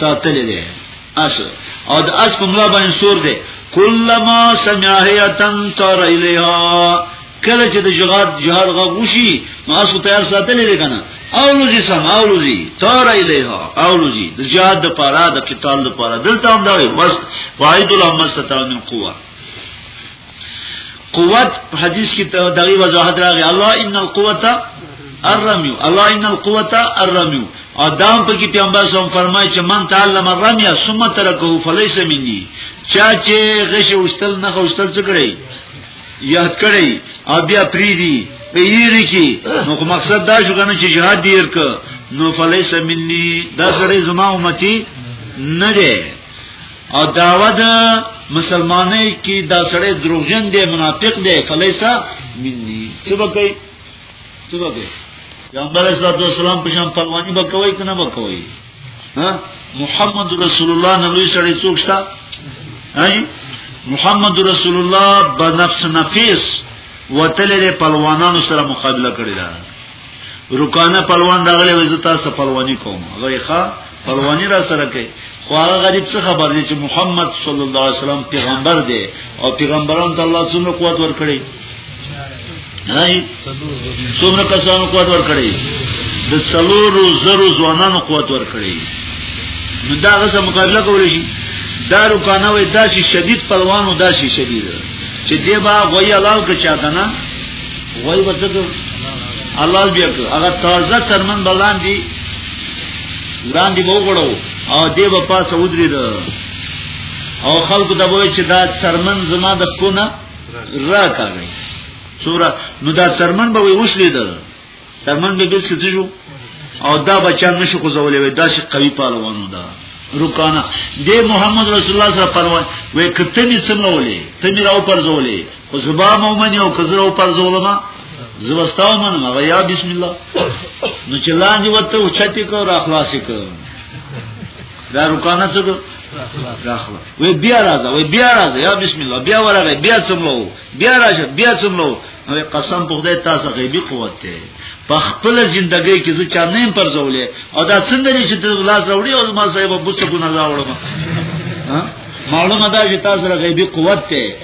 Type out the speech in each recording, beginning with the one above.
ساتلې ده اس او د اس په ملا باندې سور ده کلمہ سمعهیتن تر الیها کله چې د جهاد جهاد غو وشي نو اس تیار ساتلې ده کنه اولوزی سم اولوزی تر الیها اولوزی د جهاد د پاره د قتال د پاره دلته هم دا وي بس واحد الامه ستاو من قوه قوت حدیث کې دغه وضاحت راغی الله ان القوت الرمي الله ان القوت الرمي او دام په کې پیغمبر صلی فرمایي چې من تعلم الرمي ثم ترکه فليس مني چا چې غش اوستل نه اوستل څه کړی یاد کړی او بیا پریدي په یری کې نو مقصد دا شو کنه چې جهاد دیر ک نو فلیس منی دا سره زما امتی نه ده او داوا د مسلمانۍ کې دا سړی دروغجن دی منافق دی فلیسا مني څه وکي څه وکي پیغمبر صلی الله علیه وسلم په شان پلوانی وکوي کنه وکوي ها محمد رسول الله نبی سړی څوک شته هاي محمد رسول الله بنفس نفیس وتل له پلوانانو سره مقابله کړی دا رکانه پلوان راغلی وې زتا سره پلوانی کوم هغه ښا پلوانی را سره کوي خو هغه غریب څه خبر دی چې محمد صلی الله علیه وسلم پیغمبر دی او پیغمبران ته الله څومره قوت ورکړي نه څومره کسانو قوت ورکړي د څلورو زرو ځوانانو قوت ورکړي نو دا غسه مقابله کولی شي دا رکانه وې داسې شدید پلوانو داسې شدید چې دی با غوي حلال کچا کنه وای بچو الله بیا کو هغه تازه چرمن بلان دی ځان دی وګړو او دی په پاسه ودرید او خلکو ته وای چې دا چرمن زما د خونه را کاږي سورا نو دا چرمن به اوس لیدل چرمن به بیل څه شو او دا بچان نشو کوزولې وای دا چې قوي پالوانو دا رکانا دی محمد رسول الله صلی الله علیه وسلم وای کته می څنګه ولې ته می راو پرځولې خو زبا مومن یو کزرو پر ظلمه زبستاو منم هغه یا بسم الله نو چې لاندې وته او چتی کو را خلاصې کو دا رکانه څه کو را خلاص وې بیا راځه وې بیا راځه یا بسم الله بیا ورغه بیا څملو بیا راځه بیا څملو نو قسم په خدای تاسو غیبی قوت ته په خپل ژوندۍ کې زه چا نه پر زولې او دا څنګه دې چې ته لاس راوړې او ما صاحب بوڅ کو نه زاوړم معلومه ده چې تاسو غیبی قوت ته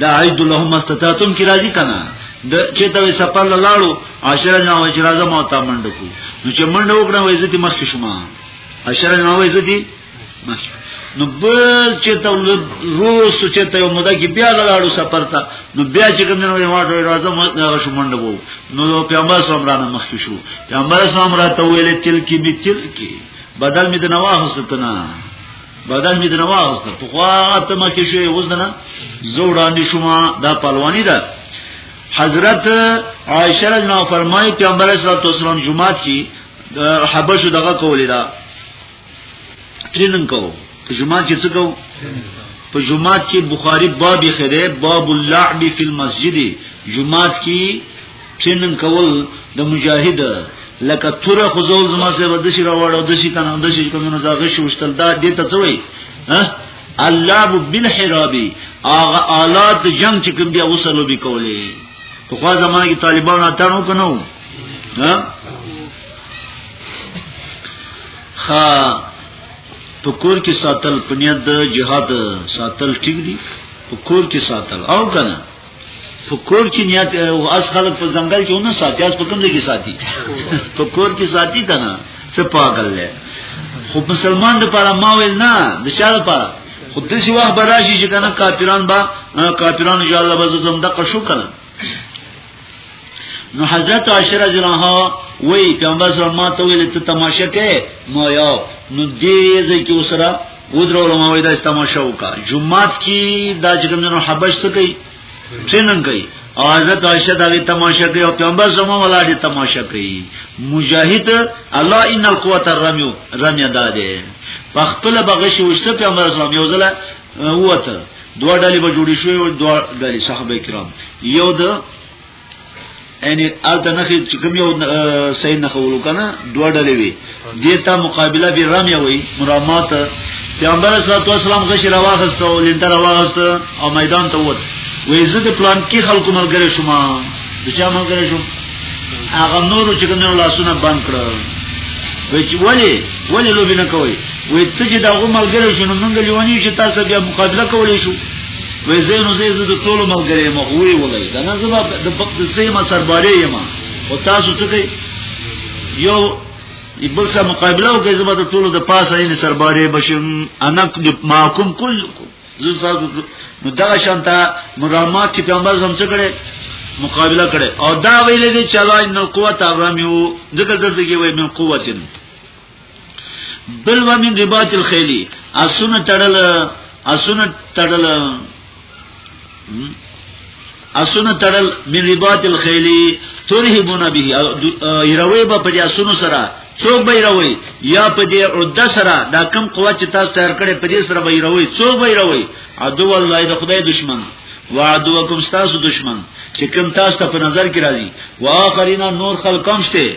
دا عید لهم استطاعتم کی راضی کنا د چې ته سفر لاړو عشره نه وای چې راځه مو تا منډه کو نو چې منډه وکړه وای زتی مخ شما عشره نه وای زتی مخ نو بل چې ته روس چې ته یو مده کې بیا لاړو سفر ته نو بیا چې کوم نه واټو راځه مو نه شو منډه وو نو پیغمبر صلی الله علیه مخ شو پیغمبر صلی الله علیه ویل تل کې به تل کې بدل می د نواخ ستنه بدن می دنه واغست په خوا ته مکه شوی اوس دنه زوړاندې شوما دا پهلوانی ده حضرت عائشہ رضی الله فرمایي پیغمبر صلی الله علیه وسلم جمعات کی حبشو دغه کولې دا ترینن کو په جمعات کې څه کو په جمعات کې بخاری باب خره باب اللعب فی المسجد جمعات کې چنن کول د مجاهد لکه تور خو زول زما سره د شي راوړو د شي کنه د شي کومه زاغه شوشتل دا دې ته څوي ها الله بالحرابي اغه آلات جنگ چې کوم دی اوسلو به کولې په خوا زمانه کې طالبان اتانو کنو ها خا پکور کې ساتل پنیاد جهاد ساتل ټیک دي پکور کې ساتل او کنه په کور کې نیت او اس خلک په ځنګل کې ونه ساتي اس په کوم ځای کې ساتي په کور کې ساتي کنه څه پاګل دی خو مسلمان د پاره ما ویل نه د چا لپاره خو د سی وخت براشي چې کنه کافران با کافران ان شاء الله به زم د قشو کنه نو حضرت عائشہ رضی الله عنها وی پیغمبر صلی الله علیه وسلم ته ویل ته تماشه کې ما یو نو دې ځکه وسره ودرو علماء وای دا تماشا وکا جمعات کی دا چې کومنو حبش ته کوي ټریننګ کوي او حضرت عائشہ دا تماشا کوي او پیغمبر زمو ولا دي تماشا کوي مجاهد الله ان القوت الرمي رمي دا ده په خپل بغش وشته پیغمبر اسلام یو ځله وته دوه ډلې به جوړې شوې او دوه ډلې صحابه کرام یو د یعنی الته نخې چې کوم یو صحیح نه خولو کنه دوه ډلې وي دیتا مقابله به رمیا وي مرامات پیغمبر صلی الله علیه وسلم غشي راوغسته او لندر راوغسته او میدان ته ووت وې زه د پلان کې خلکو ملګری شوم د چا ملګری شوم هغه نور چې کوم لاسونه بند کړ وې چې ولی ولی لوبینه کوي وې ته چې دا غو ملګری شونه مونږ لیوانی چې تاسو بیا مقابله کولای شو وې زینو زې زه د ټول ملګری ما وی ولای دا نه زما د بخت زې ما سرباري یم او تاسو څه کوي یو بل سره مقابله وکړي زما د ټول د پاسه یې سرباري بشم انا معکم کل زه تاسو نو دا شانتا مرامات چې پیغمبر زم څه کړي مقابله کړي او دا ویلې چې الله ان القوت الرمیو ذکر درته کې وای من قوتن بل و من رباط الخیلی اسونه تړل اسونه تړل اسونه تړل من رباط الخیلی ترهبون به یروي به په اسونو سره څوک به یروي یا په دې عده سره دا کم قوت چې تاسو تیار کړي په دې سره به یروي څوک به یروي عدو الله د خدای دشمن وعدوکم تاسو دشمن چې کوم تاسو ته په نظر کې راځي واخرینا نور خلقم شته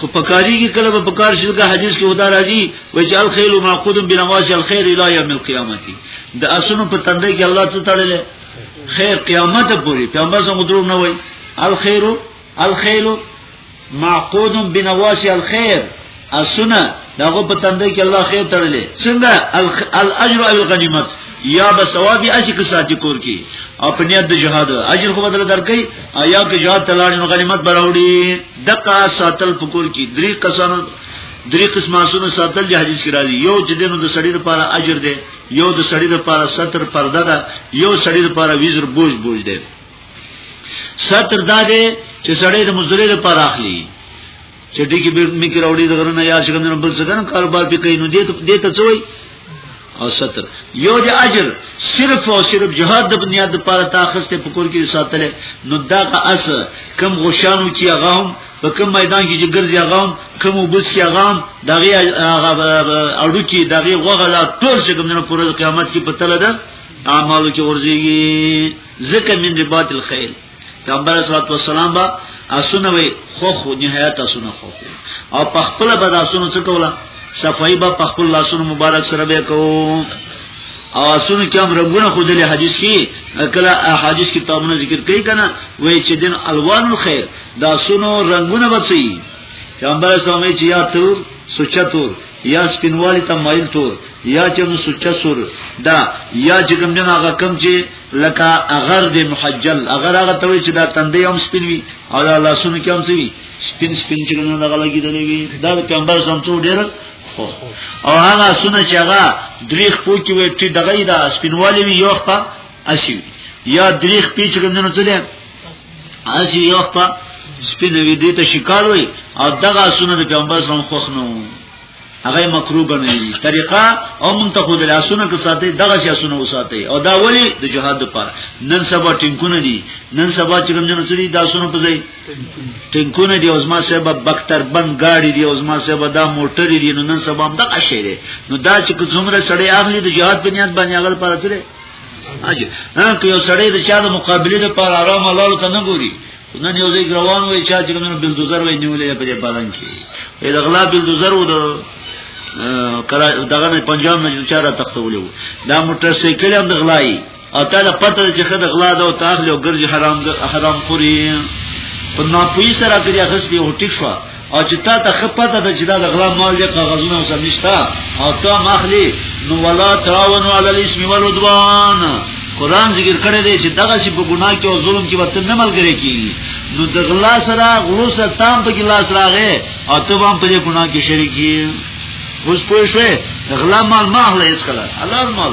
خو پکاري کې کله په پکار شي دا حدیث کې ودا راځي و چې الخيل معقود بنواش الخير الى يوم القيامه د اسونو په تندې کې الله څه تړل خیر قیامت پورې پیغمبر څنګه درو نه وای الخير الخيل معقود بنواش الخير اسونه داغه په تندې کې الله خیر تړل څنګه الاجر او الغنیمت یا به ثواب یې اسی کې ساتي کور کې او په نیت د جهاد اجر خو بدل درکې او یا کې جهاد تلاړ نو غنیمت براوړي دقا ساتل پکور کی دری قسم دری قسمه سونه ساتل دی حدیث کی راځي یو چې دینو د سړی لپاره اجر دی یو د سړی لپاره ستر پرده ده یو سړی لپاره ویزر بوج بوج دی ستر دا دی چې سړی د مزری لپاره اخلي چې دې کې به میکراوډي دغرنه یا څنګه بل څنګه کاروبار پکې نو دې ته دې ته څوي او ستر یو د اجر صرف او صرف جهاد د بنیاد لپاره تاخست په کور کې ساتل نو دا اس کم غشانو چې هغه هم په کم میدان کې چې ګرځي هغه هم کم وبس کې هغه هم دغه اړو کې دغه غوغه لا ټول چې کوم نه پر قیامت کې پتل ده اعمالو کې ورځيږي ذکر من ربات الخيل پیغمبر صلی الله علیه وسلم با اسونه وي خو خو نهایت اسونه خو او په خپل بد اسونه څه کوله صفای با په خپل لاسونو مبارک سره به کو او اسونه کوم رنگونه خو دلی حدیث کې کله حدیث کتابونه ذکر کوي کنه وای چې دین الوان الخير دا سونو رنگونه بچي پیغمبر صلی الله علیه وسلم چې یا تور سوچا تور یا سپینوالی ته مایل تور یا چې نو سوچا سور دا یا چې کوم جن هغه کم چې لکه اگر د محجل اگر هغه ته وی چې دا تندې هم سپین وي او دا لاسونه کې هم څه وي سپین سپین چې نه دغه لګیدلې وي دا د پیغمبر سم څو ډېر او هغه سونه چې هغه دریخ پوکي وي چې دغه دا سپینوالي وي یو خپل اسی یا دریخ پیچ غندنه څه ده اسی یو خپل سپینوي دې ته شکار وي او دغه سونه د پیغمبر سم خوښ نه وي هغه مکروه ګڼلی طریقه او مونږ ته خو د لاسونو کې ساتي دغه شی سونه وساتي او دا ولی د جهاد لپاره نن سبا ټینکونه دي نن سبا چې کوم جنو سړي دا سونه پځي ټینکونه دي اوس ما صاحب بختر بند گاډي دي اوس ما صاحب دا موټر دي نو نن سبا هم دغه شی دی نو دا چې څومره سړی اخلي د جهاد په نیت باندې هغه لپاره تللی اجه نن که یو سړی د چا د مقابله لپاره آرام حلال کنه ګوري نن یو ځای روان وای چا چې نن بلدوزر وای نیولې په دې پالن کې په دغلا بلدوزر و د کله دغه نه پنجاب نه چاره تختولې و دا موټر سایکل هم دغلای او تا د پته چې خد غلا دا او تاخلو ګرځي حرام حرام خوري په ناپوهی سره کړی اخستي او ټیک شو او چې تا ته خپته د چې دا د غلا مال دی کاغذونه او سمشتا او تا مخلی نو ولا تعاون علی الاسم والعدوان قران ذکر کړی دی چې دغه چې په ګناه کې او ظلم کې وته نه ملګری کیږي نو د غلا سره غلو سره تام په کې لاس راغې او ته هم په ګناه کې شریک یې اوس پوه شوې د غلا مال ماخله هیڅ کله حلال مال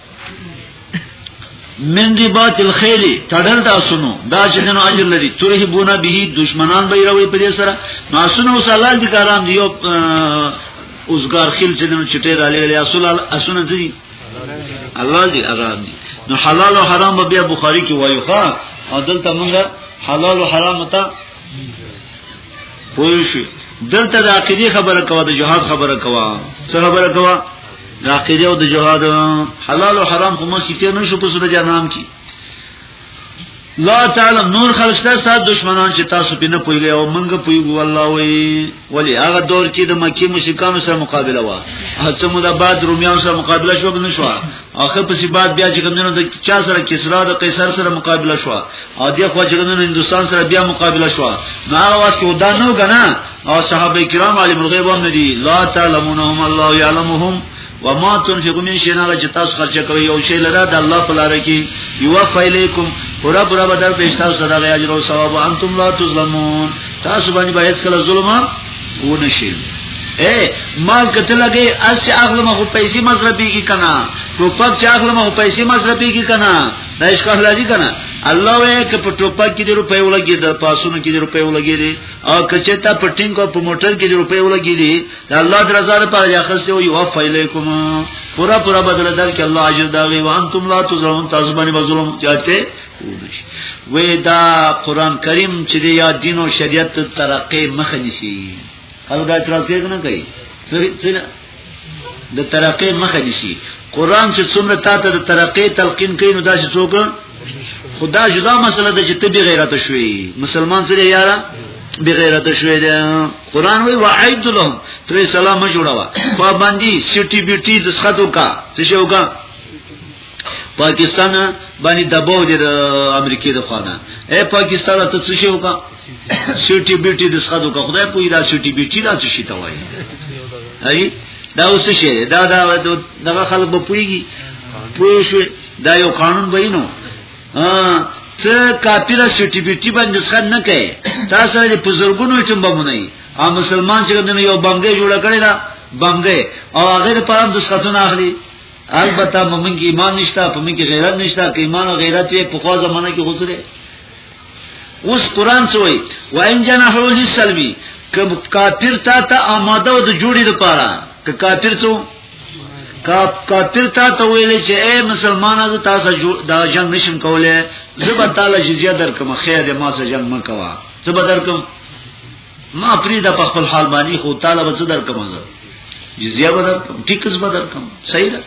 من رباط الخیل تړل دا سنو دا چې نو اجر لري ترهی بونه به دشمنان به راوي په دې سره ما سنو سلال دي کارام دی اوسګار خل چې نو چټه را لګلې اصل اسونه دي الله دې آرام دي نو حلال او حرام به بیا بخاری کې وایو ښا او دلته موږ حلال او حرام ته پوه شو دلته د عقیده خبره کوه د جهاد خبره کوه څه خبره کوه د عقیده او د جهاد حلال او حرام خو موږ کیته نه شو په سورې جنام کې لا تعالی نور خلق شته ستاسو دشمنان چې تاسو په نه پویږي او موږ پویګو الله وی ولی هغه دور کې د مکی مشرکانو سره مقابله وا هڅه مو د بعد رومیان سره مقابله شو بنه شو اخر پسې بعد بیا چې کومنه د چا سره کسرا د قیصر سره مقابله شو او د خو چې کومنه هندستان سره بیا مقابله شو نو هغه وخت کې ودا نو کنه او صحابه کرام عالم الغیب هم ندي لا تعلمونهم الله يعلمهم وما تنفقوا من شيء نه چې تاسو خرچه کوي یو شی لره د الله په لار کې یو فیلیکم پورا پورا بدر پېښ تاسو سره غي اجر او ثواب انتم لا تظلمون تاسو باندې به هیڅ کله ظلم و نه شي اے مال کته لګي اس چې اخلم خو پیسې مصرفي کی کنا ټوپک چې اخلم خو پیسې مصرفي کی کنا دا اشکال راځي کنا الله وې ک په ټوپک کې د روپې ولګي د پاسونو کې د روپې ولګي او کچه ته په ټینګ او په موټر کې روپې ولګې دي د الله درزا لپاره یا خسته او یو فیلیکم پورا پورا بدل در کې الله اجر دا وی وان تم لا تظلمون تاسو باندې ظلم چاته وې دا قران کریم چې د یا دین او شریعت ترقې مخ نشي هغه دا اعتراض کوي نه کوي د ترقې مخه نشي قران چې څومره تا ته د ترقې تلقین کوي نو دا چې څوک خدا جدا مسله ده چې ته به غیرت شوي مسلمان سره یاره به غیرت شوي ده قران وی وعید لهم ته سلام جوړوا پابندي سټي بیټي د سخت وکا څه شو وکا پاکستان باندې دباو دي د امریکای د خوانه اے پاکستان ته څه شي وکا سیټی بیټی د څخه دوک خدای پوی دا سیټی بیټی دا څه شي ته وایي هی دا اوس شي دا دا دغه خلک به پویږي پوی شو دا یو قانون به نو ها ته کاپیره سیټی بیټی باندې څخه نه کوي تاسو د بزرګونو ټیم به مونږ او مسلمان چې کوم یو بمګه جوړ کړی دا بمګه او هغه په اړه د څخه اخلي البته موږ ایمان نشته په موږ غیرت نشته که ایمان او غیرت یې په خوا زمانه کې غوسره اوس قران څه وایي وان جنحو للسلبي کب کافر تا ته آماده د جوړې لپاره ک کافر څو کافر تا ته ویل چې اے مسلمانانو زه تاسو دا جنگ نشم کولای زه به تعالی جزیه درکم خیر ما سره جنگ مکوا زه به درکم ما پریدا په خپل حال باندې خو تعالی به صدر کوم زه جزیه بدر کوم ټیکس بدر کوم صحیح ده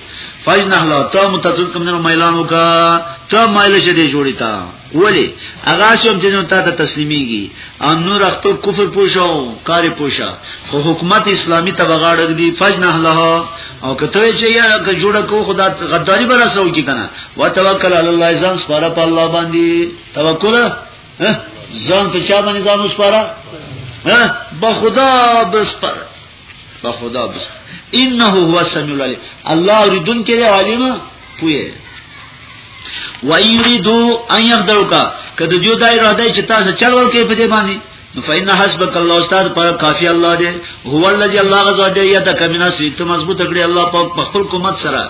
فاج نه لا ته متتل کوم نه ميلان وکا ته مایل شه دی جوړی تا ولی اغا شم چې ته ته تسلیمیږي ان نور خپل کفر پوښاو کاری پوښا خو حکومت اسلامی ته بغاړګ دی فاج نه لا او کته چې یا که جوړ کو خدا غداری برسو کی کنه وتوکل علی الله ځان سپاره په الله باندې توکل ځان په چا باندې ځان وسپاره ها به خدا بسپاره به خدا بسپاره انه هو السميع العليم الله ردون کې عالم پوهه وَيُرِيدُوا أَن يَخْدَعُوكَ کله جو دا اراده چې تاسو چل ور کې په دې باندې نو فإن حسبك الله استاد پر کافی الله دی هو الذي الله غزا دی یتک من اسیت مضبوط کړی الله په خپل کومت سره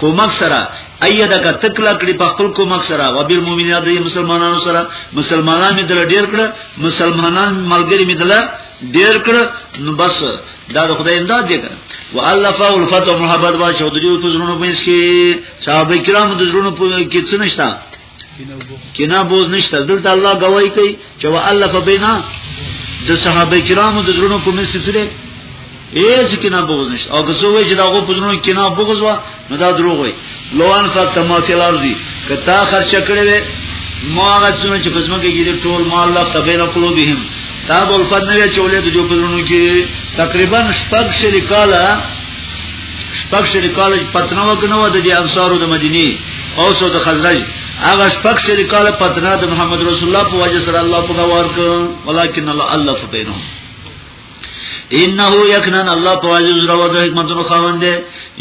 کومک سره ایدک تکلا کړي په خپل کوم سره او بیر مؤمنین د مسلمانانو سره مسلمانان می دل ډیر کړه مسلمانان ملګری می دل ډیر کړه نو بس دا د خدای امداد دی کړه والله فاول فتو محبت وا چودریو په زړونو پېښ کې صاحب کرام د زړونو په کې څه نشته کنا بوز نشته دلته الله گواہی کوي چې والف بینا د صحابه کرامو د زړونو کومې سلسله هیڅ کنا بغض نشته او که څو وی چې داغه په زړونو کنا بغض وا نو دا دروغ وي لوان فقط تماثيل ارضي کتا خرچ کړي وي ما هغه څونه چې پزما کې ګیره ټول مال الله تبین قلوبهم تا بول پد نه چولې د جو په زړونو کې تقریبا شپږ شل کاله شپږ شری کالج پتنه وګنو د دې انصارو د مدینه او سو د خزرج هغه شپږ شری کال پتنه د محمد رسول الله په وجه سره الله په غوار ک ولکن الله الله فبینهم انه یکنن الله په وجه سره و د حکمتونو خاوند دی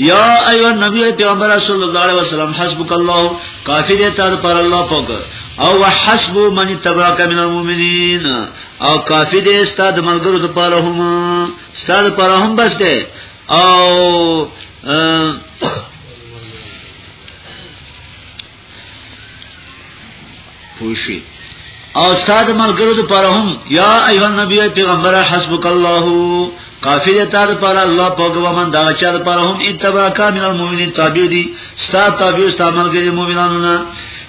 یا ایو نبی پیغمبر صلی الله علیه وسلم حسبک الله کافی دی تر پر الله پاک او وحسب من تبعک من المؤمنین او کافی دی استاد ملګرو د پاره هم استاد پر هم بس دی او پوشی او استاد ملګرو د پاره هم یا ایو نبی پیغمبر حسبک الله کافی دی تا دا پارا اللہ پاکو ومن دا چا دا پارا هم اتبا کامل المومنین تابیو دی ستا تابیو ستا ملگری مومنانونا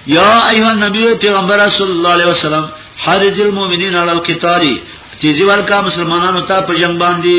یا ایوان نبی پیغمبر صلی اللہ علیہ وسلم حرز المومنین علی القتالی تیزی ورکا مسلمانانو تا پا جنگ باندی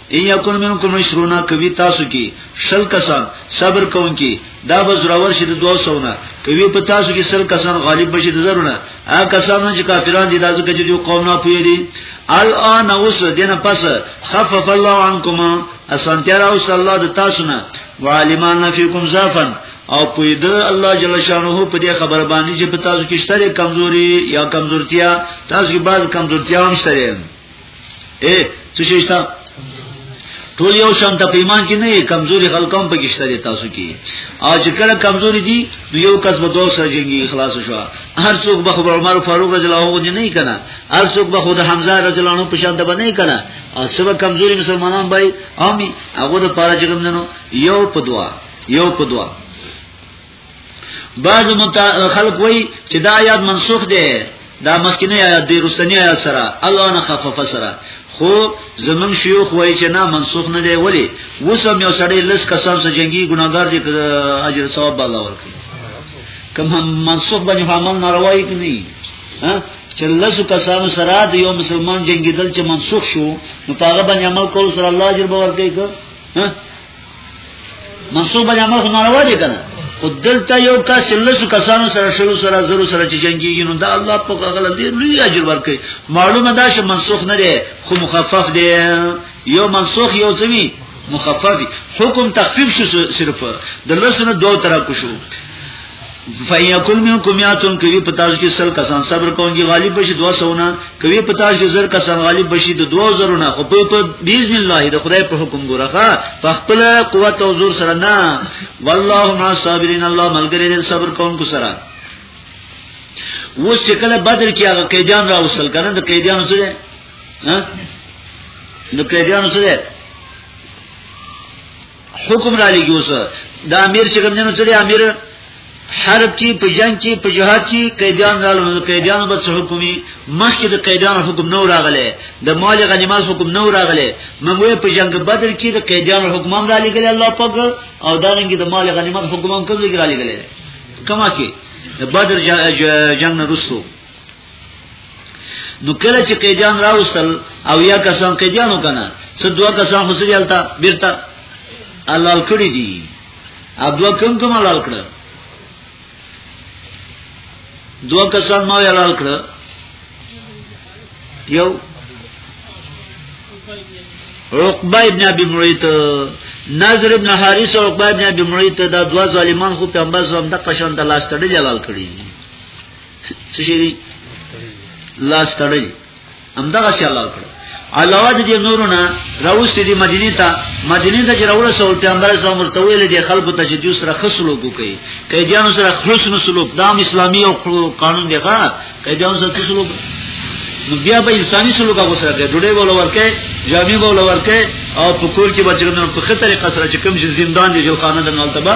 ان یکون منکم عشرون کوي تاسو کې شل کسان صبر کوونکي دا به زراور شي د 200 نه کوي په تاسو کې شل کسان غالب بشي د زرونه ا کسان چې کافران دي داسې کې چې قوم نه پوي دي الان اوس دینه پس خفف الله عنکم اسانتیا او صلی الله د تاسو نه وعلمان فیکم ضعفا او پوید الله جل شانه په دې خبر باندې چې په تاسو کې شته کمزوري یا کمزورتیا تاسو کې بعض کمزورتیا هم شته اے څه شي شته ټول یو شان ته پیمان کې نه کمزوري خلکم په کېشته دي تاسو کې او چې کله کمزوري دي نو یو کس به دوه سره جنگي اخلاص شو هر څوک به خبر عمر فاروق رضی الله عنه نه کنا هر څوک به خود حمزه رضی الله عنه په شان ته نه کنا او سبا کمزوري مسلمانان به عامي هغه د پاره چې کوم یو په دعا یو په دعا بعض خلق وای چې دا آیات منسوخ دی دا مخکنی آیات دی رستنی آیات سره الله نه خفف سره خو زمون شیوخ وای چې نه منسوخ نه دی ولی وسم یو سړی لس کسان سره جنگي ګناګار دی اجر ثواب الله ورکړي کوم منسوخ باندې عمل ناروایی کې نه ها چې لس کسانو سره د یو مسلمان جنگیدل چې منسوخ شو نو هغه باندې عمل کول سره الله اجر به ورکړي که ها منصوب باندې عمل خو ناروا دي کنه خو دلته یو کس لسو کسانو سره شلو سره زرو سره چې جنگيږي نو دا الله په هغه لدی لوی اجر ورکړي معلومه ده چې منسوخ نه دی خو مخفف دی یو منسوخ یو ځوی مخفف حکم تخفیف شو صرف د لسو نه دوه طرف شو فیکل من کمیاتون کوي په تاسو کې سل کسان صبر کوي چې غالب بشي 200 نه کوي په تاسو کې زر کسان غالب بشي د 2000 نه خو په باذن الله د خدای په حکم ګورخه په خپل قوت او زور سره نه والله مع الصابرین الله ملګری دې صبر کوونکو سره اوس چې کله بدر کې هغه قیدیان را وصل کنه د قیدیانو سره ها د قیدیانو سره حکم را لګي اوس دا امیر چې کوم نه چلی امیر حرب چی په جنگ چی په جهاد چی قیدیان رالو نو قیدیان به څه حکومي مخکې د قیدیان حکم نو راغله د مال غنیمت حکم نو راغله موږ په جنگ بدر کې د قیدیان حکم هم را لګل الله پاک او دا رنګ د مال غنیمت حکم هم کوي را لګل کما کې بدر جنگ نه رسو نو کله چې قیدیان راوستل او یا کسان قیدیانو کنه څه دوه کسان خو سړي الته بیرته الله کړی دي ا دوه کم کم الله کړ دوه کسان ما الله کړ یو عقبه ابن ابي مريت نظر ابن حارث او عقبه ابن ابي مريت دا دوا ظالمان خو پیغمبر زوم د قشان د لاس تړي جلال کړی څه شي دي لاس تړلې همدغه شی الله کړ علاوه د دې نورونه راوستي دي مدینه ته مدینه ته چې راوړل سو پیغمبر صلی الله علیه ویل دي خلکو ته چې دوی سره خصلو کوي قیدیانو سره حسن سلوک دام اسلامي او قانون دی ښا قیدیانو سره سلوک نو بیا به انساني سلوک هغه سره کوي ډوډۍ بوله ورکه جامې بوله ورکه او په کور کې بچګنو په خطرې قصره چې کوم چې زندان دی جلخانه د نالتبا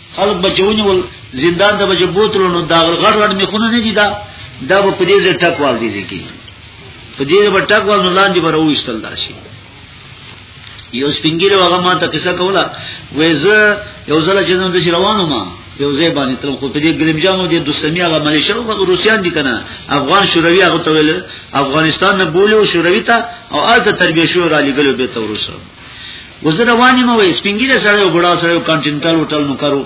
خلک بچونی ول زندان ته بچ بوتلو نو دا غړ غړ میخونه نه دي دا دا په دې ځای ټک وال دي ځکه په دې ځای ټک وال نو لاندې به راوښتل داسي یو سپینګیر هغه ما ته قصه کوله وې زه یو ځل چې نن د روانو ما یو ځای باندې تل خو په دې ګرمجانو دې دوسمیا هغه ملیشه او روسیان دي کنه افغان شوروي هغه ته ویل افغانستان نه بولیو شوروي ته او آلته تربیه شو را لګلو به تورسره وزه رواني ما وې سپینګیره سره یو بډا سره یو کانټینټل هوټل نو کرو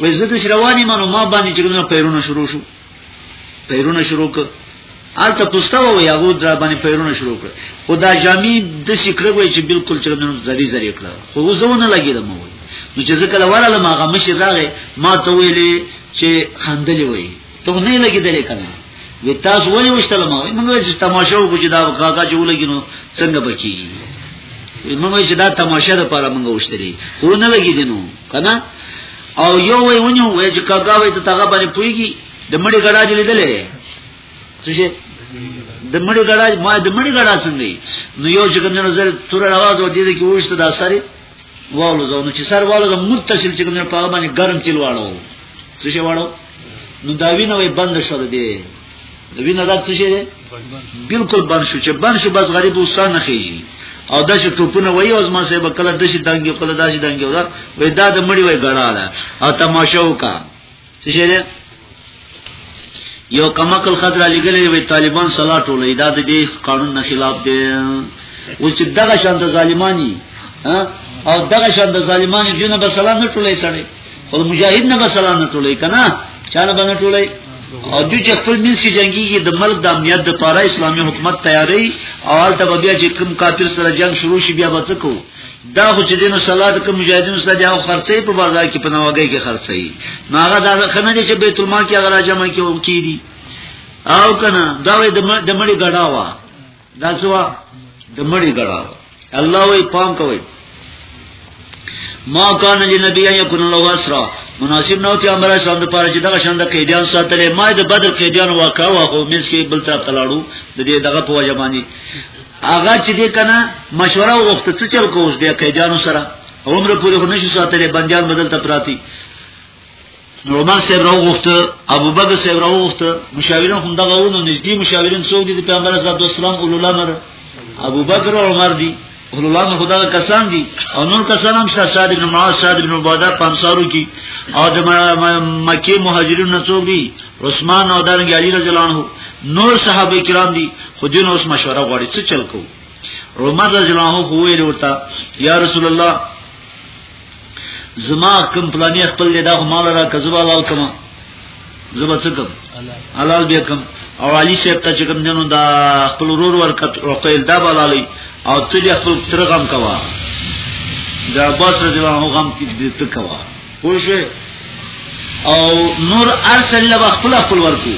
وې زه د رواني ما نو ما باندې چې کومه پیرونه شروع شو پیرونه شروع ک آلته پوستا و یا غو در باندې پیرونه شروع کړ خدا جامی د شکر وې چې بالکل چې نن زری زری کړ خو وزونه لګیدم نو چې ځکه لواله ما غمش راغې ما ته ویلې چې خندلې وې ته نه لګی دلې کنه وی تاسو ولې وشتل ما موږ چې تماشا وکړو چې دا کاکا چې ولګي نو څنګه بچي موږ چې دا تماشا د پاره موږ وشتلې خو نه لګی دینو کنه او یو وی ونیو وی چې کاکا وی ته هغه باندې پويږي د مړي ګډا جلې دلې څه شي د مړي ګډا ما د مړي ګډا څنګه نو یو چې کنه نظر تور راوازو دې کې وښته دا ساري والو زونو چې سر والو د متصل چې کومه په باندې ګرم تیل واړو څه شي واړو نو دا وینه وي بند شو دی د وینه دا څه شي دی بالکل بند شو چې بند شو بس غریب وسان نه خي او دا چې ټوپونه وایي او زما صاحب کله د شي دنګي کله د شي دنګي ودا وای دا د مړی وای ګړاله او تماشا وکړه څه شي ده یو کمکل خضر علی ګلې وی طالبان صلاح ټولې دا د دې قانون نه خلاف دی او چې دغه شان د ظالمانی او دغه شان د ظالمانی جنہ به صلاح نه ټولې سړې او مجاهد نه به صلاح نه ټولې کنه چانه باندې ټولې او دوی چې خپل منځ کې جنگيږي د ملک د امنیت د پاره اسلامي حکومت تیاری او حالت بیا چې کوم کافر سره جنگ شروع شي بیا به څه کوو دا خو چې دینو صلاح د کوم مجاهدینو سره دی او خرڅې په بازار کې په نوګي کې خرڅې نو هغه دا خنه دي چې بیت المال کې هغه راځم کې او کې دي او کنه دا وې د مړي غډاوا دا سوا د مړي غډاوا الله وې پام کوي ما کان لنبی یکن الله اسرا مناسب نو چې امر اسلام د پاره چې دغه شاند قیدیان ساتلې ما د بدر قیدیان واقعا واخو مس کې بل طرف تلاړو د دې دغه په وجه باندې هغه چې دې کنه مشوره وغوښته څه چل کووس بیا قیدانو سره عمر پورې خو نشو ساتلې بندیان بدل ته پراتی نو عمر صاحب راو غوښته ابو بکر صاحب راو غوښته مشاورین هم دغه ونه نږدې مشاورین څوک دي پیغمبر صلی الله علیه وسلم اولو الامر ابو بکر او عمر دي اولو الامر خدا کسان دي او نور کسان هم شته صادق بن معاذ صادق بن عباده پنصارو کی او د مکه مهاجرین نه څوک دي عثمان او دارنګ علی رضی الله عنه نور صحابه کرام دي خو دین اوس مشوره غواړي څه چل کو عمر رضی الله عنه هو ویل ورته یا رسول الله زما کوم پلانې خپل دې دا مال را کزبا لال کما زبا څه کوم حلال به کوم او علی صاحب ته چې کوم جنو دا خپل ورور ورکت او قیل دا بلالي او ته خپل ترغم کوا دا باس رضی الله عنه غم کې دې ته کوا پوښه او نور ارسل له خپل خپل ورکو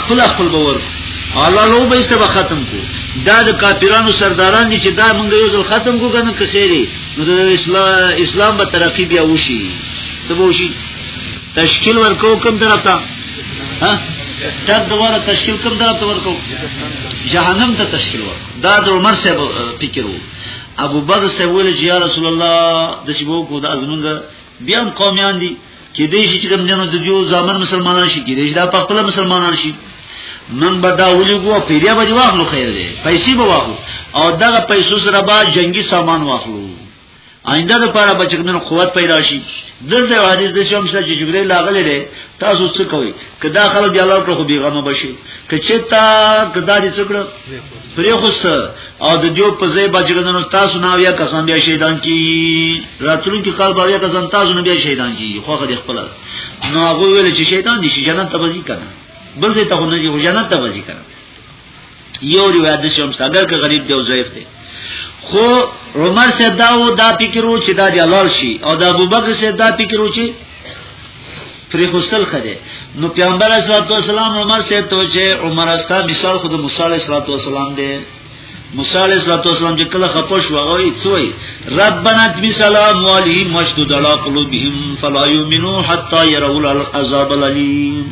خپل خپل باور الله لو به سبا ختم کو دا د کافرانو سرداران دي چې دا مونږ یو ځل ختم کو کنه که خیره نو د اسلام اسلام به ترقی بیا وشي ته به وشي تشکیل ورکو کوم طرف ته ها دا دواره تشکیل کوم طرف ته ورکو جهنم ته تشکیل ورکو دا د عمر صاحب فکر وو ابو بکر سے ویل چې یا رسول الله د شی بو کو د ازمنګ بیا قومیان دي کې دې شي چې کوم جنو د جو ځامن مسلمانان شي کې دې دا په خپل مسلمانان شي من به دا ولګو پیریا به واخلو خیر دی پیسې به واخلو او دغه پیسو سره به جنگي سامان واخلو آینده د پاره بچکمن قوت پیدا شي دغه حدیث د شمس چې جبرئیل لاغلی دی تاسو څه کوئ کدا خلک دی الله پر خو بیغمه بشي کچتا کدا دې څکړه پرې خوسته او د جو په ځای باندې ګندنو تاسو نه بیا کسان بیا شیطان کی راتلونکي کال بیا کسان تاسو نه بیا شیطان کی خوخه د خپل نو هغه ویل چې شیطان دې شي جنت ته بزی کنه بل ځای ته نه دی جنت ته بزی کنه یو روایت د شمس اگر که غریب دی او ضعیف دی خو عمر سے داو دا فکرو چې دا جلال شي او د ابوبکر سے دا فکرو چې پرې خوستل خده نو پیغمبر صلی الله علیه وسلم عمر سے تو چې عمر استا مثال خود موسی علیه السلام دی موسی علیہ الصلوۃ والسلام چې کله خپش وغوي څوي ربنا تبي سلام علی مشدود علی قلوبهم فلا یؤمنو حتا يروا العذاب الالم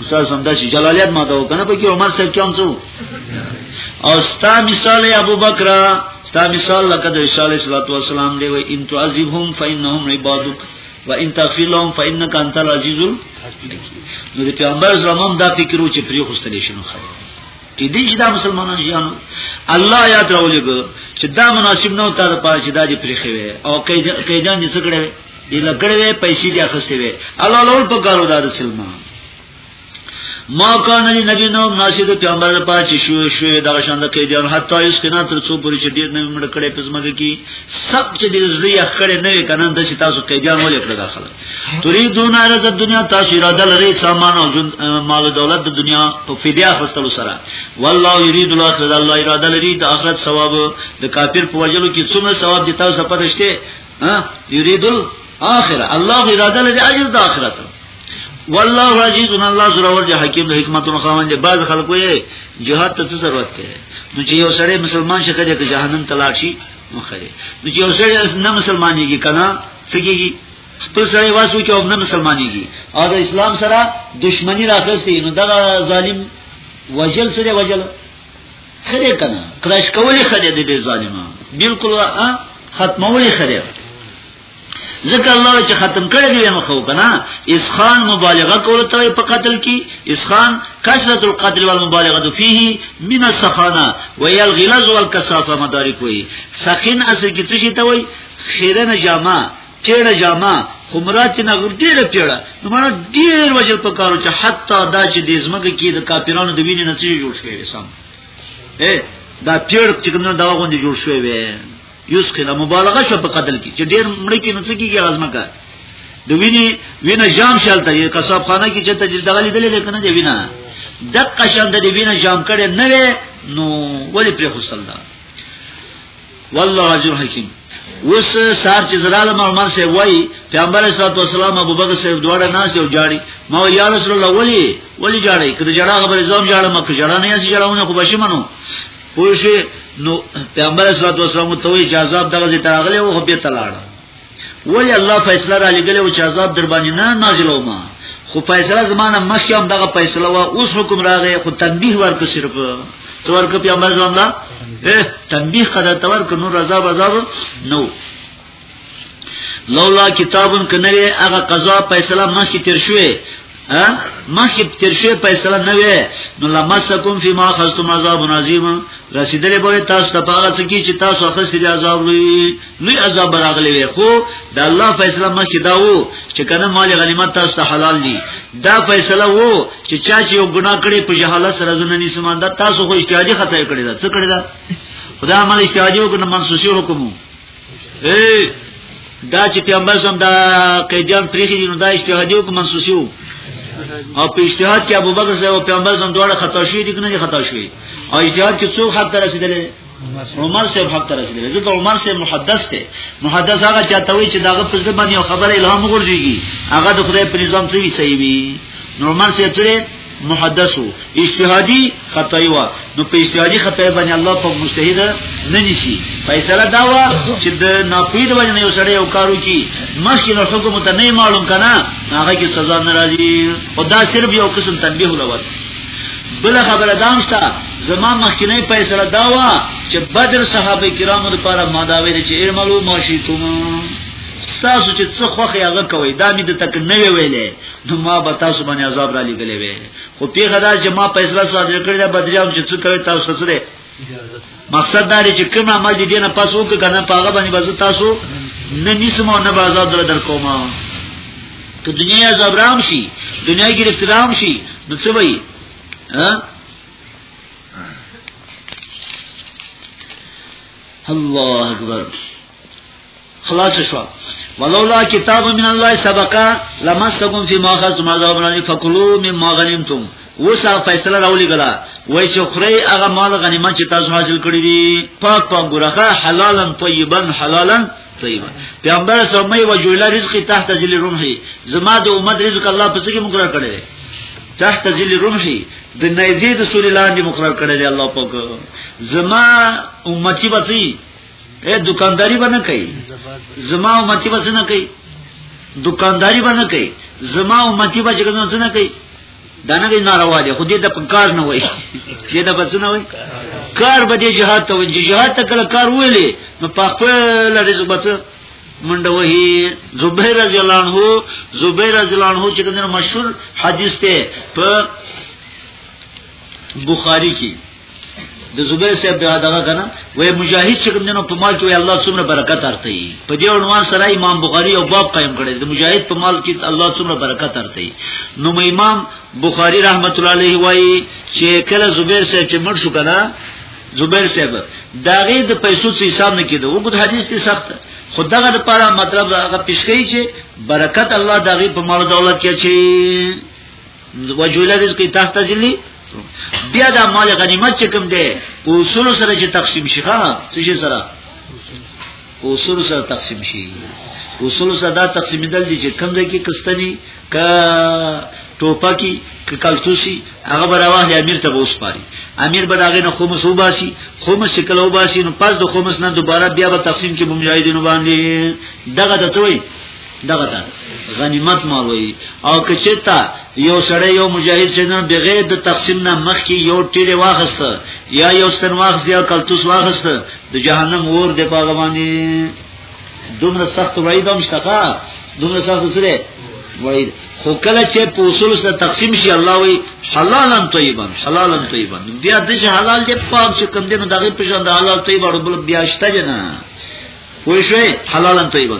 استاد سم دا چې جلالیت ما ته وکنه په کې عمر صاحب کوم څو او ستا مثال ابو بکر ستا مثال لکه د عیسی علیه السلام دی و ان تعذبهم فانهم عبادک و ان تغفر لهم فانك انت العزیز نو د پیغمبر زمام دا فکر و چې پری خوستل شي نو خیر کې دي چې دا مسلمانان جیانو الله یا ترولګ چې دا مناسب نه وتا د پاره چې دا دې پرې خوي او کیدان دې څکړې دې لګړې پیسې دې اخستې وي الله لول په کارو دا د سلمان ما کان علی نبی نو ناشد پیغمبر د پات چې شو شو دا شان د قیدیان حتی یوس کنا تر څو پوری چې ډیر نه مړ کړي پزماګه کی سب چې د زړه یې خړې نه وي کنه د تاسو قیدیان ولې کړه داخله توري دون ارزه دنیا تاسو را دل ری سامان او جن مال دولت د دنیا په فدیا خستلو سره والله یرید الاخره الله اراده لري د اخرت ثواب د کافر په وجلو کې څومره ثواب دي تاسو پدشته ها یرید الاخره الله اراده لري اجر د اخرت والله عزیز الله زورور دی حکیم د حکمتونو خاوند دی بعض خلکو یې جهاد ته ضرورت دی نو چې یو سړی مسلمان شي کړي چې جهنم تلاش شي مخره نو چې یو سړی نه مسلمانېږي کنه سګيږي خپل سړی واسو چې نه مسلمانېږي او د اسلام سره دښمنی راخستې نو دا ظالم وجل سره وجل خدای کنه کراش کولی خدای دې ظالما بالکل ختمولی خدای ذکر الله چې ختم کړی دی مخو کنه اسخان مبالغه کول ته په قتل کې اسخان کثرت القتل والمبالغه فيه من السخانه ويلغلظ والكثافه مدارک وي سخين اصل کې څه شي ته وي خیرنه جامه چیړه جامه خمرات چې نغور ډیره پیړه نو مړه ډیر وجل په کارو چې حتی دا چې د زمګه کې د کاپیرانو د وینې نه څه جوړ شوی رسام اے دا پیړ چې کوم دا غوندې جوړ شوی وي یوس کله مبالغه شو په قتل کې چې ډیر مړ کې نو څه کیږي لازمه کا د وینې وینه جام شالته یو کسب خانه کې چې ته دغه لیدلې ده کنه دی وینه دقه شان د وینه جام کړي نه نو ولې پر خصل ده والله عزیز حکیم وس سار چې زراله مرمر سي وای پیغمبر صلی الله علیه وسلم ابو بکر صاحب دواړه ناس یو جاړي ما یا رسول الله ولی ولی جاړي کله جړه غبر زوم جاړه مکه جړه نه یاسي جړهونه خو بشي منو پوه شي نو پیغمبر صلی الله علیه وسلم ته اجازه دغه ځای ته راغلی او خو به تلاړه ولی الله فیصله را لګلې او چې عذاب در باندې نه نازلو ما خو فیصله زمانه مخکې هم دغه فیصله وا اوس حکم راغی خو تنبیه ورکړ صرف تو ورکړ پیغمبر زمام لا تنبیه قدر تور کو نور عذاب عذاب نو لولا کتابن کنه هغه قضا فیصله مخکې تیر شوې مخکې تیر شوی فیصله نه وي نو لمسکم فی ما خستم عذاب عظیم رسیدلې به تاسو ته پاغه څه کی چې تاسو اخستې عذاب لوی لوی عذاب راغلی وي خو د الله فیصله مخکې دا وو چې کنه مال غنیمت تاسو ته حلال دي دا فیصله وو چې چا چې یو ګناه کړي په جهالت سره ځنه نیسمان دا تاسو خو اجتهادي خطا کړی دا څه کړی دا خدای عمل اجتهادي وکړ منسوسي حکم وو دا چې پیغمبر سم دا قیدیان پریخي دي نو دا اجتهادي او منسوسي وو او په اجتهاد کې ابوبکر صاحب او پیغمبر سم دواړه خطا شوي دي کنه خطا شوي او اجتهاد کې څو حق تر رسیدلې عمر صاحب حق تر رسیدلې ځکه عمر صاحب محدث دی محدث هغه چاته وي چې داغه په ځبان یو خبره الهام ورځيږي هغه د خدای په نظام څه وی صحیح وي نو عمر صاحب محدثو اجتهادي خطای و نو په اجتهادي خطای باندې الله په مجتهد نه نشي فیصله دا و چې د ناپید وجه نه یو سړی یو کارو کی مخکې نو حکم ته نه معلوم کنه هغه کې سزا ناراضي او دا صرف یو قسم تنبیه ولور بل خبره دامستا زما مخکینه فیصله دا و چې بدر صحابه کرامو لپاره ماداوی چې ارملو ماشیتم تاسو چې څه خوخه هغه کوي دا می د تک نه ویلې نو ما به تاسو باندې عذاب را لګلې وې خو پیغه دا چې ما فیصله صادر کړی دا بدریام چې څه کوي تاسو څه ده مقصد دا دی چې کوم عمل دې دینه پس وکړه کنه پاغه باندې بز تاسو نه نیسمو نه بازار در در کومه که دنیا زبرام شي دنیا کې احترام شي نو څه وایي ها الله اکبر خلاص شو ولولا کتاب من الله سبقا لمسكم فيما اخذتم عذاب عظيم فكلوا مما غنمتم وسا فیصله راولي غلا وای چې خوري هغه مال غنیمت چې تاسو حاصل کړی دي پاک پاک ګورخه حلالا طیبا حلالا طیبا پیغمبر صلی الله علیه و جوړل رزق تحت ذل رمحي زما د امت رزق الله پس کې مقرر کړی تحت ذل رمحي د نيزيد سوري لاندې مقرر کړی دی الله پاک زما امتی بچي اے دکانداری به نه کوي زما امتی به نه کوي دکانداری به نه کوي زما امتی به څنګه نه کوي دا نه ناروا دي خو دې د کار نه وای چې دا بس نه وای کار به دې جهاد ته وځي جهاد ته کله کار ویلې نو په خپل رزق بچ منډه وهي زبیر رضی الله عنه زبیر رضی الله عنه چې کوم مشهور حدیث ته په بخاری کې د زبیر صاحب دا دغه کنه وای مجاهد چې کوم جنو په مال کې وای الله څومره برکت ارتي په دې عنوان سره امام بخاری او باب قائم کړي د مجاهد په مال کې الله څومره برکت ارتي نو امام بخاری رحمت الله علیه وای چې کله زبیر صاحب چې مړ شو کنه زبیر صاحب داغه د پیسو څخه حساب نه کیدو وګد حدیث ته سخت خدغه لپاره مطلب هغه پیشکی چې برکت الله داغه په مال دولت کې چي وجول رزق تحت ذلی بیا دا مال غنیمت چې کوم دی اصول سره چې تقسیم شي ها څه سره اصول سره تقسیم شي اصول سره دا تقسیم دل دي چې کوم دی کې کستنی ک ټوپکی ک کلتوسی هغه براوه امیر ته اوس پاري امیر به داغه نه خمس وباسي خمس کلو وباسي نو پس د خمس نه دوباره بیا به تقسیم کې مجاهدینو باندې دغه د توي دغه ته غنیمت مال وي او کچتا یو سړی یو مجاهد چې نه بغیر د تقسیم نه مخکې یو ټیره واخست یا یو ستن واخست یا کلتوس واخست د جهنم ور د پاګه باندې دومره سخت وای دوم شتخه دومره سخت سره وای خو کله چې په اصول سره تقسیم شي الله وی حلالا طیبا حلالا طیبا بیا د حلال دې پاک چې کم دې نو دغه په ژوند حلال طیبا رب بیا شته جنا پوه شئ حلالا طیبا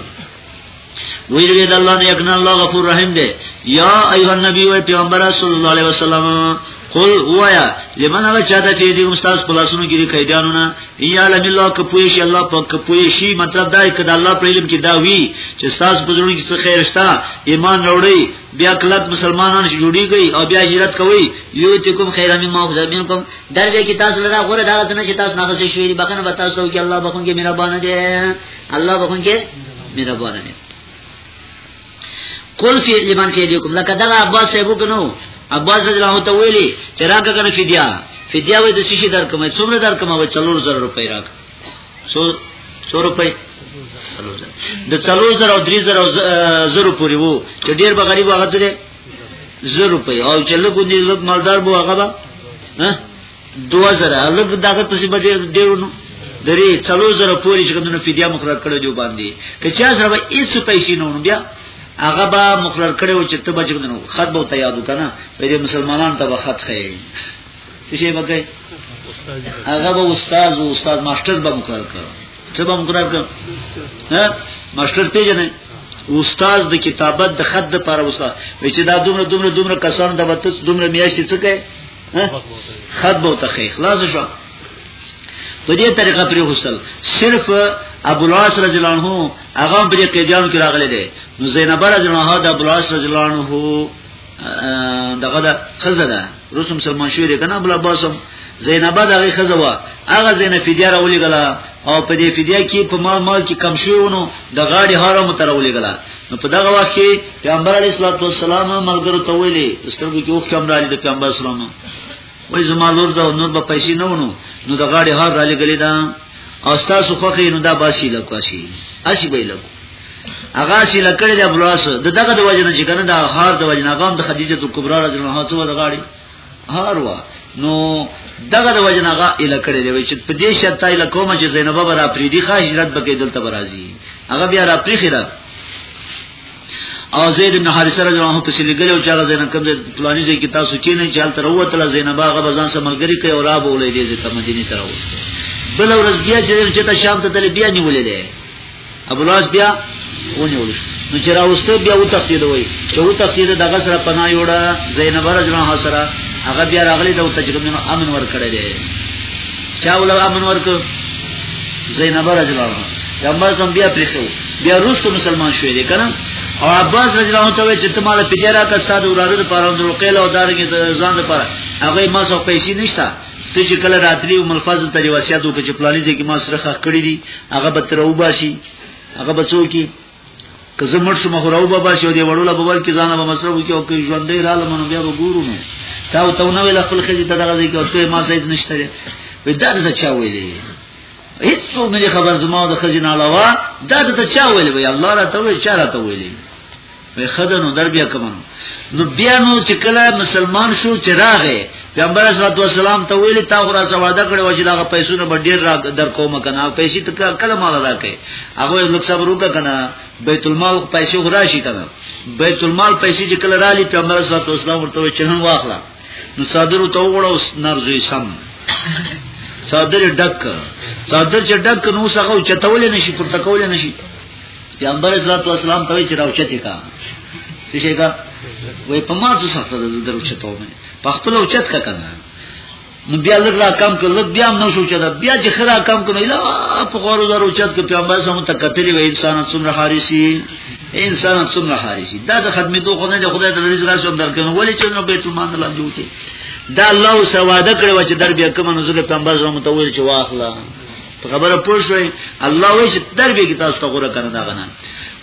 ویلوی د الله نه یکنه الله غفور رحیم دی یا ایها النبی و پیغمبر صلی الله علیه وسلم قل وایا لمن هغه چاته چې دې استاد خلاصونو کې دي قیدانو نه یا لم الله کپوی شي الله پاک کپوی شي مطلب دا کده الله په علم کې دا وی چې استاد بزرګ کې څه خیر شته ایمان وروړي بیا کلک مسلمانان چې جوړیږي او بیا هجرت کوي یو چې کوم خیر امین ما خدامین کوم درجه کې تاسو لرا غره دا څه نه چې تاسو نه خسي شوی بخنه به تاسو کې الله بخون کې مهربان دی الله بخون کې مهربان دی قل فی لمن فی دیکم لکه دا عباس صاحب کنو عباس رضی الله ته ویلي چې راکه کنه فدیا فدیا وې د شیشې در کومه څومره در کومه و 4000 روپۍ راک سو سو روپۍ د 4000 او 3000 زرو پورې وو چې ډیر به غریب هغه ته زر روپۍ او چې لګو دې لګ مالدار بو هغه به ها دوه زره لږ دغه پسې به ډېر درې څلور زره پوری چې کومه فدیه مقرر کړو دی باندې که چا سره به هیڅ پیسې نه ونو بیا هغه به مقرر کړو چې ته به چې کومه خط به تیار وکنه په دې مسلمانان ته به خط خې څه شي به کوي هغه به استاد او استاد ماستر به مقرر کړو څه به مقرر کړو ها ماستر پیژنې استاد د کتابت د خط لپاره استاد چې دا دومره دومره دومره کسان د وته دومره میاشتې څه کوي خط بو تخی خلاص شو په دې طریقه پرې حسل صرف ابو العاص رضی الله عنه هغه په دې قیدیان کې راغلي دي نو زینب رضی الله عنها د ابو العاص رضی الله عنه دغه د خزه ده رسوم سلمان شوی دی کنه ابو العباسم زینب دغه خزه وا هغه زینب فدیه راولې غلا او په دې فدیه کې په مال مال کې کم شوی ونو د غاړي هارو مترولې غلا نو په دغه وخت کې پیغمبر علیه الصلاۃ والسلام ملګرو ته ویلي سترګو کې اوخ کم را لید پیغمبر اسلام وای زما لور دا نور به پیسې نه ونو نو د غاړي هار را لګلې دا او تاسو خوخه نو دا باسي لکواشي اشي به لکو اغا شي لکړې د بلاس د دغه د وجنه چې کنه د هار د وجنه غام د خدیجه کبرا رضی الله عنها څو د غاړي هاروا نو دغه د وجنغه اله کړي دی چې په دې شرط اله کومه چې زینب برا پریدي ښه هجرت بکې دلته برازي هغه بیا را پری خیره او زید بن حارثه رضی الله عنه په سلیګل او چاغه زینب کوم پلاني ځای کې تاسو کې نه چل تر وته لا زینب هغه بزان سره ملګری کوي او را بولې دې ته مدینه تر وته بل ورځ بیا چې ته شام ته تل بیا نیولې ده ابو لاس بیا ونیول شو نو چې راوسته بیا و تفسیر وای چې و تفسیر دغه سره پناه یوړه زینب رضی الله عنها سره هغه بیا راغلی د تجربه نو امن ور کړی دی چا ول امن ور کړ زینب رضی الله عنها پیغمبر سم بیا پریسو بیا روسو مسلمان شوې دي کنه او عباس رضی الله عنه ته چې تماله پیډه را کستا د وراده لپاره د رقیل او دارګي د ځان لپاره هغه ما سو پیسې نشته ته چې کله راتلی او ملفظ ته دی وصیت وکړي چې پلاني ځکه ما سره خخ کړی دي هغه به تر وباسي هغه به څوک کی که زه مړ شم خو راو بابا شو دی وړو لا بابا کې ځان به مصرف وکي او کې ژوندې را لمنو بیا به ګورو نو تا او تو نه ویل خپل خځې ته دغه ځای کې او ته ما سید نشته دی وې دا څه چا ویلې هیڅ څوک نه خبر زما د خځې نه علاوه دا ته چا ویلې وې الله را ته وې چا را ته ویلې وی خدای نو در بیا کوم نو بیا نو چې کله مسلمان شو چې راغې پیغمبر صلی الله علیه وسلم ته ویل تا غره سواده کړو چې دا پیسې نه ډیر را در کوم کنه پیسې ته کله مال راکې هغه لوک صبر وک کنه بیت المال پیسې غرا شي کنه بیت المال پیسې چې کله را لې پیغمبر صلی الله علیه وسلم ورته چې هم واخلا نو صادر ته وړو نرځي سم صادر ډک صادر چې ډک نو څنګه چتول نشي پر تکول نشي پیغمبر اسلام تو اسلام ته چې راوچته کا څه شي کا وې په ما څه سخت ده درو چته و په خپل اوچت کا کنه نو بیا لږ را کم کړ لږ بیا نو شو چې بیا چې خرا کم کړ اله په غورو درو چت کې پیغمبر سم ته کتلی و انسان څومره حارسی انسان څومره حارسی دا د خدمتو خو نه د خدای د رزق راځو درکنه ولې چې نو بیت المال لا جوړته دا الله سواده کړو چې در بیا کوم نو زګ پیغمبر سم ته ویل چې واخلا په خبره پوه شوي الله وایي چې در به کې تاسو ته غوړه کنه دا غنه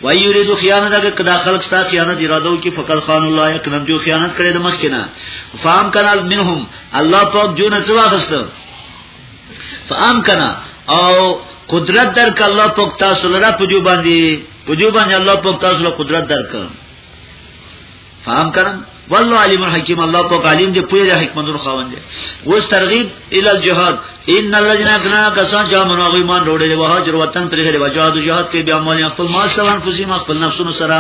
وای یریدو خیانت اگر کدا خلق ستا خیانت ارادو کی فقط خان الله یکنم جو خیانت کړي د مخکنه فهم کنا منهم الله پاک جو نه سوا خست فهم کنا او قدرت درک الله پاک تاسو لرا پجو باندې پجو باندې الله پاک تاسو له قدرت درک فهم کړم والله علیم الحکیم الله پاک علیم دې پوهه حکمت ور خواوند اوس ترغیب ال الجهاد ان الذين كنا كسان جاء من ایمان وروړي له هاجر وطن پر غیر وجاد جهاد کې بیا مال خپل مال سره انفسهم خپل نفسونو سره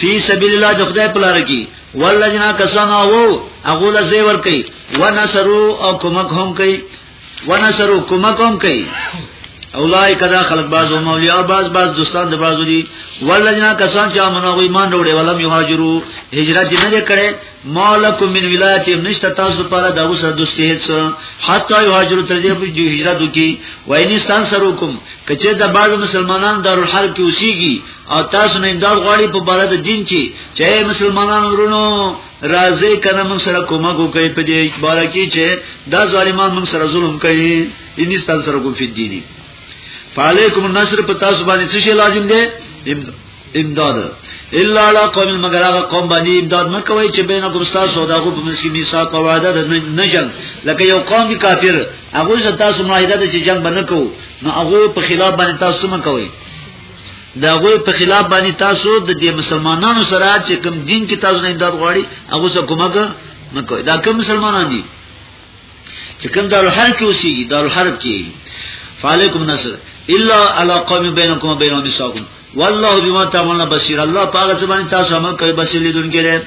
فی سبیل الله د خدای په لار کې والذین کسان او هغه له زیور کوي ونصرو او کومک هم کوي ونصرو کمکم کوي اولای کدا خلق باز او مولیا باز باز دوستان د بازو دي ولجنا کسان چې امنو غوي مان وروړي ولم یهاجرو هجرت نه کړي مالکم من ولایت نشته تاسو لپاره دا اوسه دوستي هیڅ حتی یهاجرو تر دې په هجرت وکي وینستان سروکم کچه د باز مسلمانان دارالحرب کې اوسيږي او تاسو نه امداد غواړي په بار د دین کې چې مسلمانان ورونو راځي کنه موږ سره کومک وکړي په دې باره کې چې دا ظالمان موږ سره ظلم کوي اني ستان سره کوم فی دیني فعلیکم النصر په تاسو باندې څه شی لازم دی امداد الا علی قوم مگر هغه قوم باندې امداد نه کوي چې بین کوم تاسو او دغه په منځ کې میثاق او وعده نه جنگ لکه یو قوم دی کافر هغه تاسو معاهده چې جنگ بنه کوو نو هغه په خلاف باندې تاسو مکوئ دا غوی په خلاف باندې تاسو د دې مسلمانانو سره چې کوم دین کې تاسو نه امداد غواړي هغه سره کومه نه کوي دا کوم مسلمانان دي چې کوم دارو حرب کې اوسېږي دارو حرب کې فعلیکم نصر الا علی قوم بینکم و بینهم ساقم والله بما تعملون بصیر الله پاک زبان تاسو عمل کوي بصیر لیدونکي دی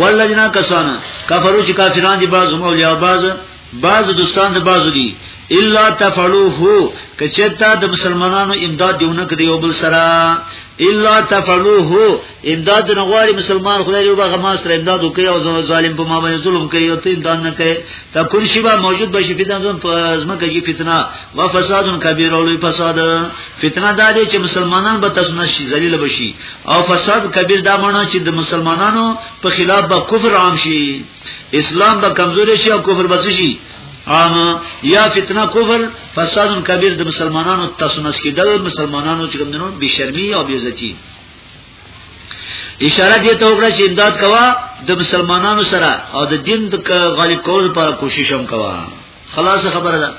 والذین کسان کفروا چې کافران دي بعض هم اولیاء بعض بعض دوستان د بعضو دي الا تفعلوه کچتا د مسلمانانو امداد دیونه کړي او بل سره الا تفعلوه امداد نه غواړي مسلمان خدای یو بغه ما سره امداد وکي او ظالم په ما باندې ظلم کوي او ته امداد نه کوي تا کل شی با موجود بشي فتنه زون په ازمه کې فتنه و فساد کبیر او لوی فساد فتنه دا دي چې مسلمانان به تاسو نشي ذلیل بشي او فساد کبیر دا معنی چې د مسلمانانو په خلاف به کفر عام شي اسلام به کمزوري شي او کفر به شي عام یا فتنه کفر فساد کبیر د مسلمانانو تسنس کېدل مسلمانانو چې کوم دنو بشرمی او بیزتی اشاره دې ته وکړه چې امداد کوا د مسلمانانو سره او د دین د غالب کولو لپاره کوشش هم کوا خلاص خبره ده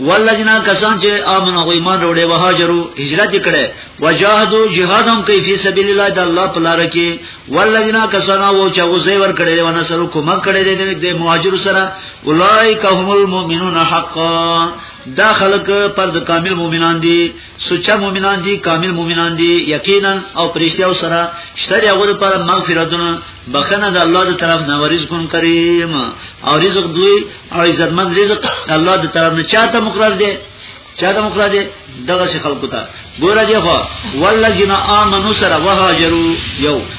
ولجنا کسان چې امن او ایمان وروړي وهاجرو هجرت کړي وجاهدوا جهاد هم کوي په سبيل الله د الله په لار کې ولجنا کسان او چې غزي ور کړي دی ونه سره کومه کړي دی د مهاجر سره اولایک هم المؤمنون حقا دا خلق پر د کامل مؤمنان دي سچا مؤمنان دي کامل مؤمنان دي یقینا او پرشتیاو سره شته هغه لپاره مغفرتونه بخنه د الله د طرف نه ورزقون کریم او رزق دوی او عزتمن رزق الله د طرف نه چاته مقرر دي چا ته مخلا دي دغه شي خلکو ته ګوره دی خو والذین آمنو سره وهاجروا یو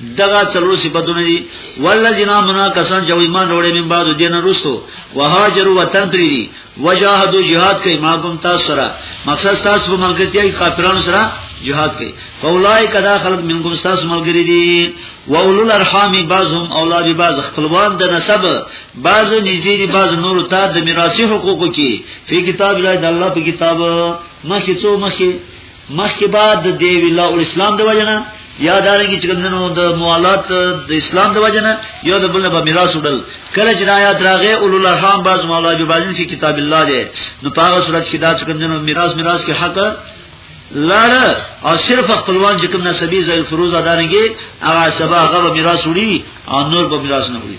دغه څلور صفاتونه دي والذین آمنوا کسان چې ایمان وروړي من بعد دین رسو وهاجروا وطن پری دي وجاهدوا jihad کوي ما کوم تاسو سره مقصد تاسو په ملګرتیا کې کافرانو سره jihad کوي فولای کدا خلق منکم تاسو ملګری دي واولو الارحام بعضهم اولاد بعض خپلوان د نسب بعض نږدې دي بعض نور ته د میراثي حقوقو کې په کتاب الله د الله په کتاب مخې څو مخې مخکې بعد د دی ویلا او اسلام د وجنه یا دارنګي چې کومنو د موالات د اسلام د وجنه یا د بل په میراث وړل کله چې آیات راغې اول الرحم باز مولا جو بازین کې کتاب الله دی نو په هغه صورت کې دا چې کومنو میراث میراث کې حق لار او صرف خپلوان چې کوم نسبی زې فروز ادارنګي هغه سبا هغه میراث وړي او نور په میراث نه وړي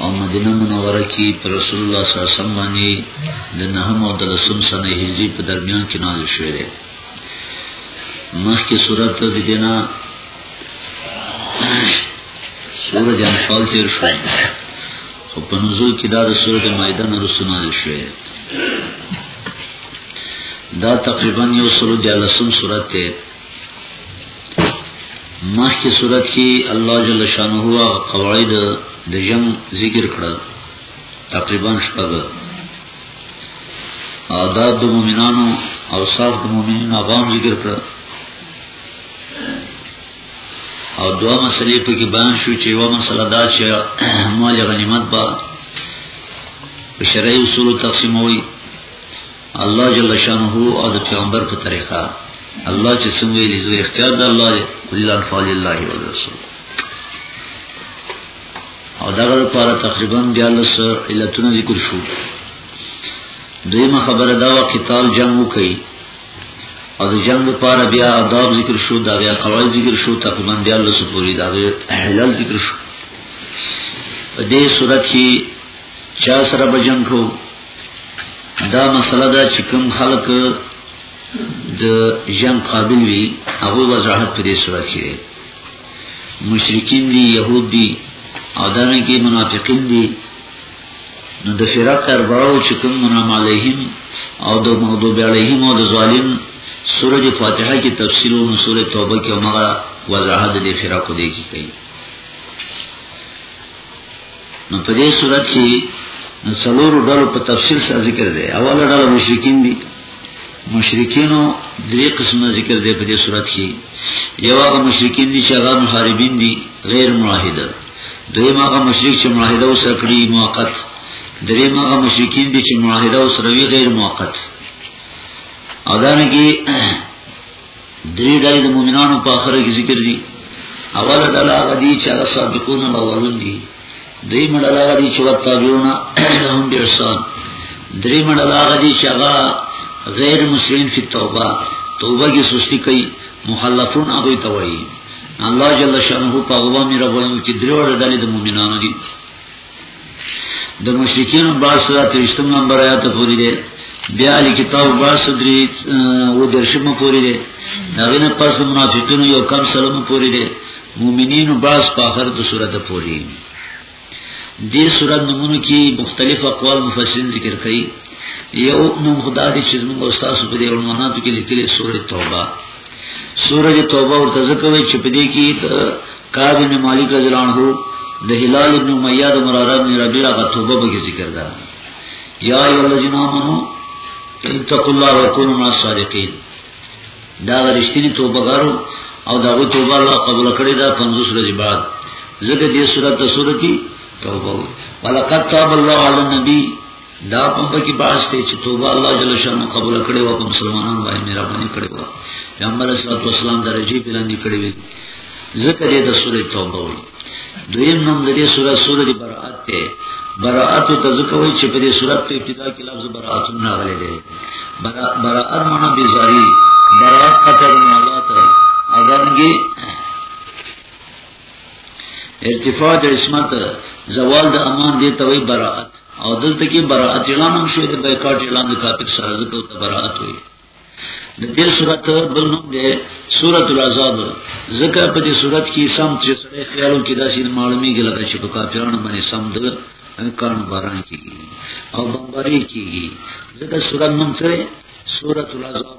او مدینه منوره کې پر رسول الله صلی الله علیه وسلم باندې د نهم او د لسم سنه هجری په درمیان کې نازل شوی دی مخکې صورت د دینا سورج انفال تیر شو خو په نزول کې دا د سورج مائده نه رسو نازل شوی دی دا تقریبا یو سلو دیالسم صورت ته مخکې صورت کې الله جل شانه هوا قواعد د جمع ذکر کړل تقریبا شپږ آداب د مؤمنانو او صاف د مؤمنینو غام ذکر کړل او دوا مسلې په کې بیان شو چې یو مسله دا چې مال غنیمت با شرعي اصول تقسیموي الله جل شانه او د پیغمبر په طریقه الله چې څنګه یې زوی اختیار د الله دی کل انفال الله او رسول او دغه لپاره تقریبا بیا لس علتونه ذکر شو دویمه خبره دا و قتال جنگ وکي او د جنگ لپاره بیا آداب ذکر شو دا بیا قواعد ذکر شو تقریبا بیا لس پوری دا علل ذکر شو په دې صورت کې چا سره به جنگ کو دا مسله ده چې کوم خلک د جنگ قابل وي هغه وضاحت په دې سره کړي مشرکین دي يهود دي او دا نه کې منافقین دي نو د فرق ارباو چې کوم منام علیهم او د مغضوب علیهم او د ظالم سورج فاتحه کې تفسیر او سورج توبه کې هغه وضاحت د فرق دی کې کوي نو په دې صورت کې د څلورو ډلو په تفصیل سره ذکر دی اوله ډله مشرکین دي مشرکینو درې قسمه ذکر دی په دې صورت کې یو هغه مشرکین دي چې هغه محاربین دي غیر معاهده دویم هغه مشرک چې معاهده وسره کړی موقت دریم هغه مشرکین دي چې معاهده وسره وی غیر موقت او دا نه کې درې ډلې د مؤمنانو په اخره کې ذکر دي اول ډله هغه دي چې هغه سابقون الاولون دي دوی مډله هغه دي چې وتابعون لهم بإحسان درې مډله هغه دي چې هغه غیر مسلمین فی توبه توبه کې سستی کوي مخلفون هغه ته وایي الله جل شانه په هغه باندې رب وایي چې درې ډلې د مؤمنانو دي د مشرکین باس را ترشتم نمبر آیات پوری دی بیا علی کتاب باس دری و درشم پوری دی داغین پس منافقین یو کم سلام پوری دی مومنین باس په آخر د سورۃ پوری دی سورۃ نمونه کی مختلف اقوال مفسرین ذکر کړي یو نوم خدا دې چې موږ استاد په دې عنواناتو کې لیکلي سورۃ توبه سورۃ توبه ورته ځکه وایي چې په دې کې کعب بن مالک رضی الله عنه د هلال بن امیہ د مرارت نه ربی را غتوبه به ذکر ده یا ایو الذین آمنو اتقوا الله وکونوا مع الصادقین دا رښتینی توبه غارو او دا غو توبه الله قبول کړی دا 50 ورځې بعد زګه دې سورته سورتی توبه ولقد تاب الله علی النبی دا کوم پکې باس ته چې توبه الله جل شانه قبول کړي او کوم مسلمانان باندې مهرباني کړي وو پیغمبر صلی الله علیه وسلم درجه بلندې کړې وي ځکه دې د سورې توبه وي دویم نوم د دې سورې سورې برائت ته برائت ته ځکه وایي چې په دې سورې په ابتدا کې لفظ برائت نه غلې دی برائت معنا بیزاری برائت قطر مولا ته اګرنګي ارتفاع د عصمت زوال د امان دی ته وی براءت او دلته کې براءت اعلان هم شوی د بایکاټ اعلان د کافر سره ځکه ته براءت وی د دې صورت بل نوم دی سورۃ العذاب ځکه په دې صورت کې سم چې سره خیالو کې داسې معلومی کې لکه چې په کافرانو باندې سم د کان باران کیږي او بمباری کیږي ځکه صورت نوم سره سورۃ العذاب